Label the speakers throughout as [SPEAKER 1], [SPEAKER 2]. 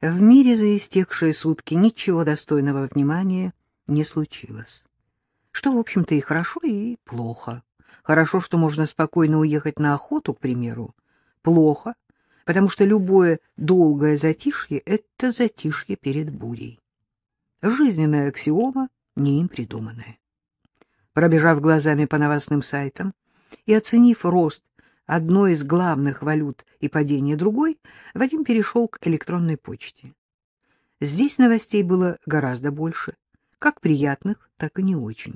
[SPEAKER 1] В мире за истекшие сутки ничего достойного внимания не случилось. Что, в общем-то, и хорошо, и плохо. Хорошо, что можно спокойно уехать на охоту, к примеру. Плохо, потому что любое долгое затишье — это затишье перед бурей. Жизненная аксиома, не им придуманная. Пробежав глазами по новостным сайтам и оценив рост одной из главных валют и падение другой, Вадим перешел к электронной почте. Здесь новостей было гораздо больше, как приятных, так и не очень.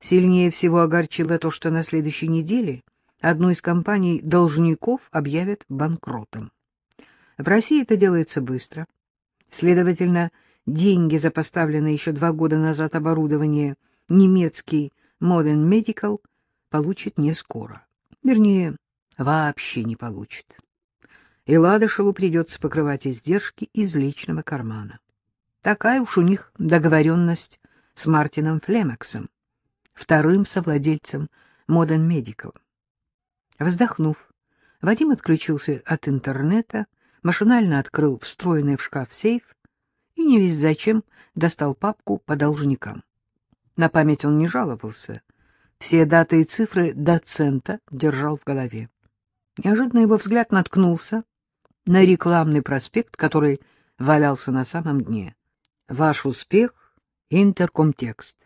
[SPEAKER 1] Сильнее всего огорчило то, что на следующей неделе одну из компаний должников объявят банкротом. В России это делается быстро. Следовательно, деньги за поставленное еще два года назад оборудование немецкий Modern Medical получит не скоро. Вернее, вообще не получит. И Ладышеву придется покрывать издержки из личного кармана. Такая уж у них договоренность с Мартином Флемексом, вторым совладельцем Modern Medical. Вздохнув, Вадим отключился от интернета, машинально открыл встроенный в шкаф сейф и не весь зачем достал папку по должникам. На память он не жаловался. Все даты и цифры доцента держал в голове. Неожиданно его взгляд наткнулся на рекламный проспект, который валялся на самом дне. «Ваш успех — интеркомтекст».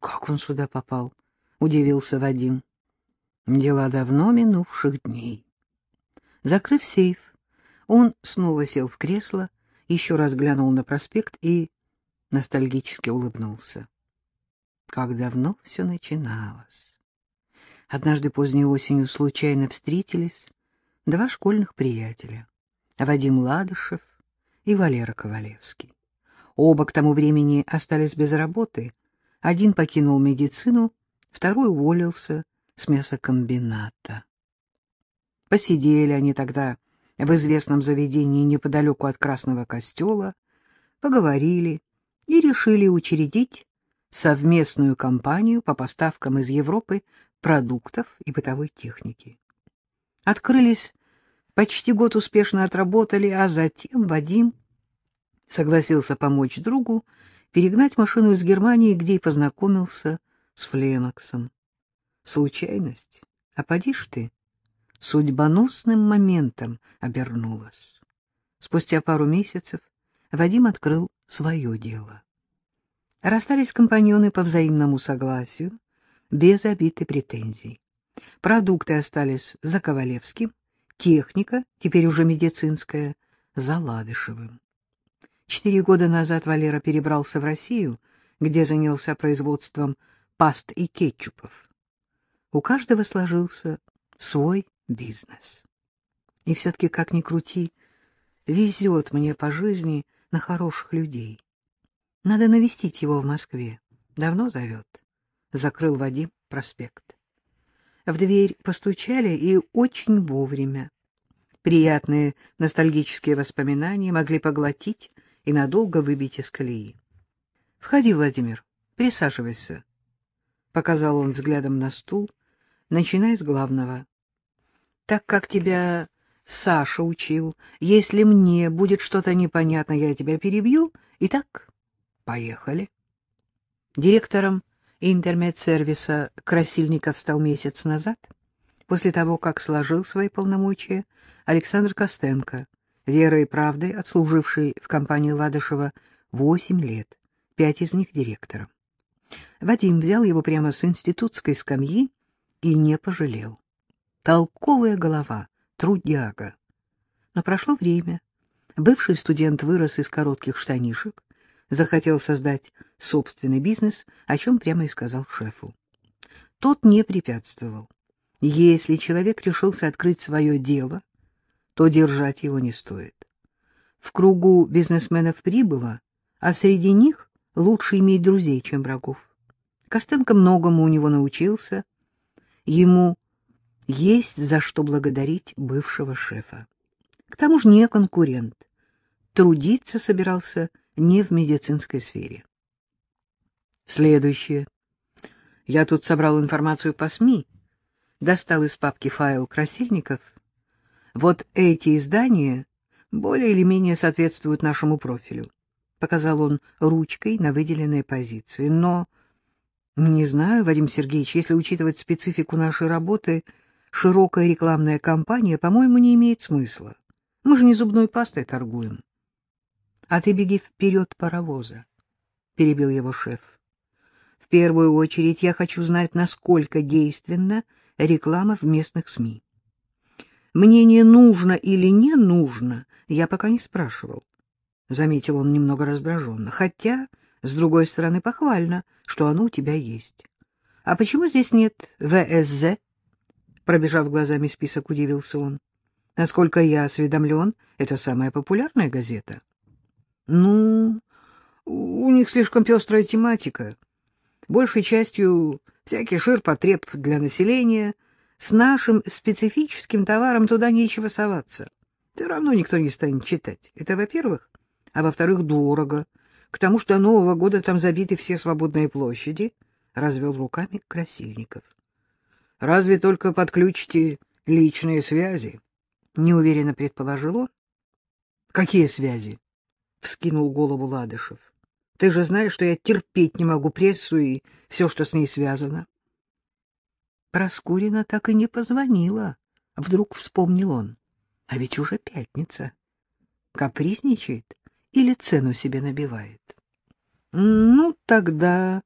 [SPEAKER 1] «Как он сюда попал?» — удивился Вадим. «Дела давно минувших дней». Закрыв сейф, он снова сел в кресло, еще раз глянул на проспект и ностальгически улыбнулся. Как давно все начиналось. Однажды поздней осенью случайно встретились два школьных приятеля — Вадим Ладышев и Валера Ковалевский. Оба к тому времени остались без работы. Один покинул медицину, второй уволился с мясокомбината. Посидели они тогда в известном заведении неподалеку от Красного костела, поговорили и решили учредить совместную кампанию по поставкам из Европы продуктов и бытовой техники. Открылись, почти год успешно отработали, а затем Вадим согласился помочь другу перегнать машину из Германии, где и познакомился с Фленоксом. Случайность? А поди ж ты, судьбоносным моментом обернулась. Спустя пару месяцев Вадим открыл свое дело. Расстались компаньоны по взаимному согласию, без обид и претензий. Продукты остались за Ковалевским, техника, теперь уже медицинская, за Ладышевым. Четыре года назад Валера перебрался в Россию, где занялся производством паст и кетчупов. У каждого сложился свой бизнес. И все-таки, как ни крути, везет мне по жизни на хороших людей. Надо навестить его в Москве. Давно зовет. Закрыл Вадим проспект. В дверь постучали и очень вовремя. Приятные ностальгические воспоминания могли поглотить и надолго выбить из колеи. — Входи, Владимир, присаживайся, — показал он взглядом на стул, начиная с главного. — Так как тебя Саша учил, если мне будет что-то непонятно, я тебя перебью. Итак, поехали. Директором интернет-сервиса Красильников стал месяц назад, после того, как сложил свои полномочия Александр Костенко, верой и правдой отслуживший в компании Ладышева восемь лет, пять из них директором. Вадим взял его прямо с институтской скамьи и не пожалел. Толковая голова, трудяга. Но прошло время. Бывший студент вырос из коротких штанишек, захотел создать собственный бизнес, о чем прямо и сказал шефу. Тот не препятствовал. Если человек решился открыть свое дело, то держать его не стоит. В кругу бизнесменов прибыло, а среди них лучше иметь друзей, чем врагов. Костенко многому у него научился. Ему есть за что благодарить бывшего шефа. К тому же не конкурент. Трудиться собирался не в медицинской сфере. Следующее. Я тут собрал информацию по СМИ, достал из папки файл красильников. Вот эти издания более или менее соответствуют нашему профилю. Показал он ручкой на выделенной позиции. Но, не знаю, Вадим Сергеевич, если учитывать специфику нашей работы, широкая рекламная кампания, по-моему, не имеет смысла. Мы же не зубной пастой торгуем. — А ты беги вперед паровоза, — перебил его шеф. — В первую очередь я хочу знать, насколько действенна реклама в местных СМИ. Мнение нужно или не нужно, я пока не спрашивал. Заметил он немного раздраженно. Хотя, с другой стороны, похвально, что оно у тебя есть. А почему здесь нет ВСЗ? Пробежав глазами список, удивился он. Насколько я осведомлен, это самая популярная газета. Ну, у них слишком пестрая тематика. Большей частью всякий ширпотреб для населения. С нашим специфическим товаром туда нечего соваться. Все равно никто не станет читать. Это во-первых. А во-вторых, дорого. К тому, что до Нового года там забиты все свободные площади, — развел руками Красильников. — Разве только подключите личные связи? — неуверенно предположил он. — Какие связи? — вскинул голову Ладышев. — Ты же знаешь, что я терпеть не могу прессу и все, что с ней связано. Проскурина так и не позвонила. Вдруг вспомнил он. А ведь уже пятница. Капризничает или цену себе набивает? Ну, тогда...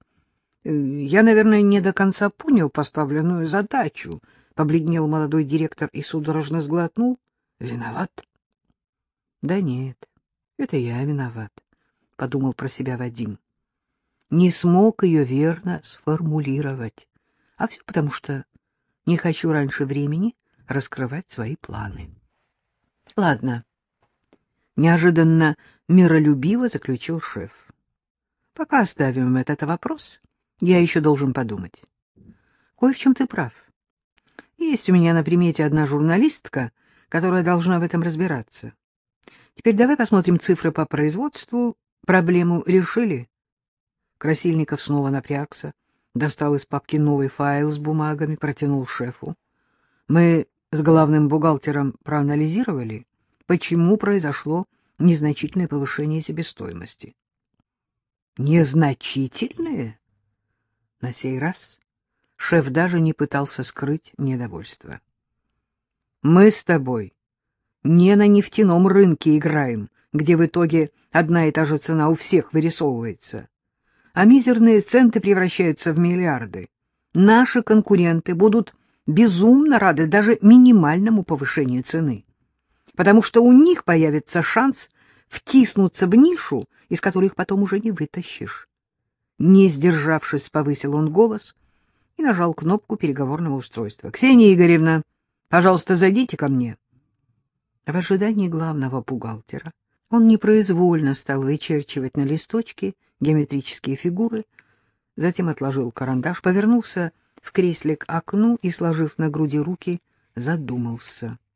[SPEAKER 1] Э, я, наверное, не до конца понял поставленную задачу. Побледнел молодой директор и судорожно сглотнул. Виноват? Да нет, это я виноват, подумал про себя Вадим. Не смог ее верно сформулировать. А все потому, что не хочу раньше времени раскрывать свои планы. Ладно, неожиданно миролюбиво заключил шеф. Пока оставим этот вопрос, я еще должен подумать. Кое в чем ты прав. Есть у меня на примете одна журналистка, которая должна в этом разбираться. Теперь давай посмотрим цифры по производству. Проблему решили? Красильников снова напрягся, достал из папки новый файл с бумагами, протянул шефу. Мы с главным бухгалтером проанализировали, почему произошло незначительное повышение себестоимости. Незначительное? На сей раз шеф даже не пытался скрыть недовольство. Мы с тобой не на нефтяном рынке играем, где в итоге одна и та же цена у всех вырисовывается, а мизерные центы превращаются в миллиарды. Наши конкуренты будут безумно рады даже минимальному повышению цены, потому что у них появится шанс втиснуться в нишу, из которой их потом уже не вытащишь. Не сдержавшись, повысил он голос и нажал кнопку переговорного устройства. — Ксения Игоревна, пожалуйста, зайдите ко мне. В ожидании главного бухгалтера. Он непроизвольно стал вычерчивать на листочке геометрические фигуры, затем отложил карандаш, повернулся в кресле к окну и, сложив на груди руки, задумался —